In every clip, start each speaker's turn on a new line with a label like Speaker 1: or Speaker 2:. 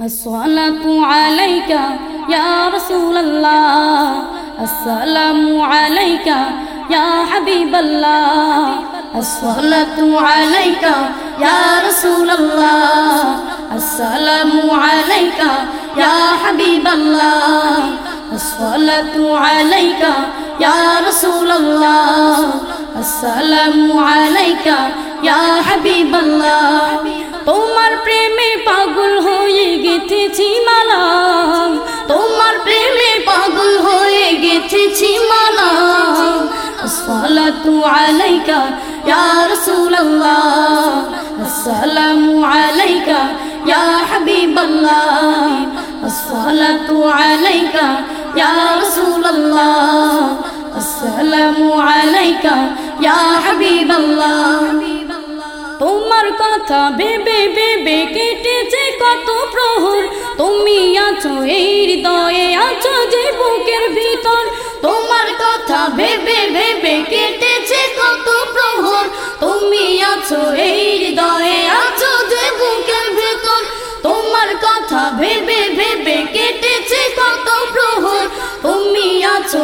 Speaker 1: الصلاة عليك يا رسول الله السلام عليك يا حبيب الله الصلاة عليك يا رسول الله السلام عليك يا حبيب الله الصلاة عليك يا رسول الله السلام عليك يا حبيب الله তোমার প্রেমে পাগল হয়ে গেথেছি মালা তোমার প্রেমে পাগল হয়ে গেথেছি মালা الصلاة عليك يا رسول الله السلام عليك يا حبيب الله الصلاة عليك يا رسول الله السلام عليك يا حبيب الله তোমার কথা বেবে বেবে কেটেছে কত প্রহর। তুমি আছো এই হৃদয়ে, আছো যে বুকের ভিতর। তোমার কথা ভেবে ভেবে কেটেছে কত প্রহর। তুমি আছো এই হৃদয়ে, আছো যে বুকের ভিতর। তোমার কথা ভেবে ভেবে কেটেছে কত প্রহর। তুমি আছো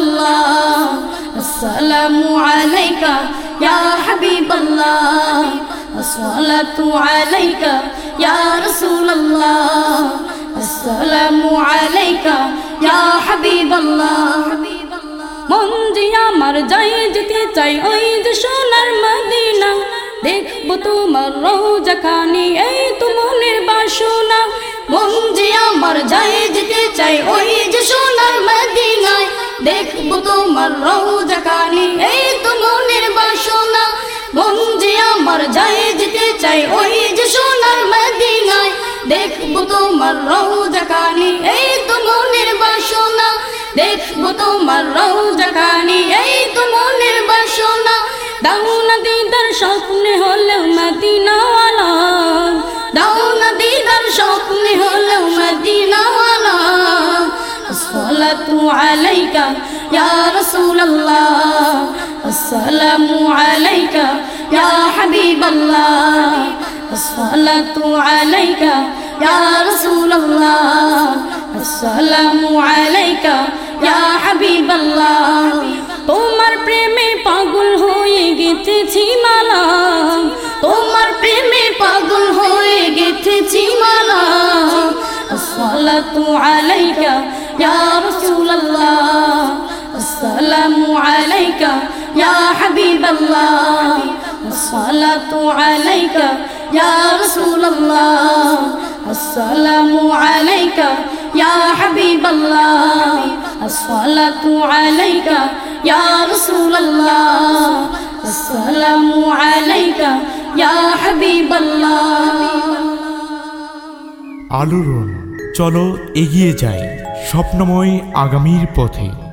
Speaker 1: আল্লাহ। আসসালামু আলাইকা ইয়া হাবিবাল্লাহ। আসসালাতু আলাইকা ইয়া রাসূলুল্লাহ। আসসালামু আলাইকা ইয়া হাবিবাল্লাহ। মন যে আমার যাই যেতে চাই, ওই যে সোনার মদিনা। দেখব তোমার রোজা খানি এই তো মনের বাসনা। মন যে আমার যাই যেতে চাই, ওই যে সোনার মদিনায়। দেখব তোমার রোজা খানি এই তো মনের বাসনা, মন যে আমার যাই যেতে চাই ওই যে সোনার মদিনায়। দেখব তোমার রোজা খানি এই তো মনের বাসনা। দেখব তোমার রোজা খানি এই তো মনের বাসনা। দাও না দিদার স্বপ্নে হলেও মদিনাওয়ালা। الصلاة عليك يا رسول الله السلام عليك يا حبيب الله الصلاة عليك يا رسول الله السلام عليك يا حبيب الله তোমার প্রেমে পাগল হয়ে গেতেছি মালা তোমার প্রেমে পাগল হয়ে গেতেছি মালা الصلاة عليك يا رسول الله السلام عليك يا حبيب الله الصلاة عليك يا رسول الله السلام عليك يا حبيب الله الصلاة عليك يا رسول الله السلام عليك يا حبيب الله
Speaker 2: আলোড়ন চলো এগিয়ে যাই স্বপ্নময় আগামীর পথে।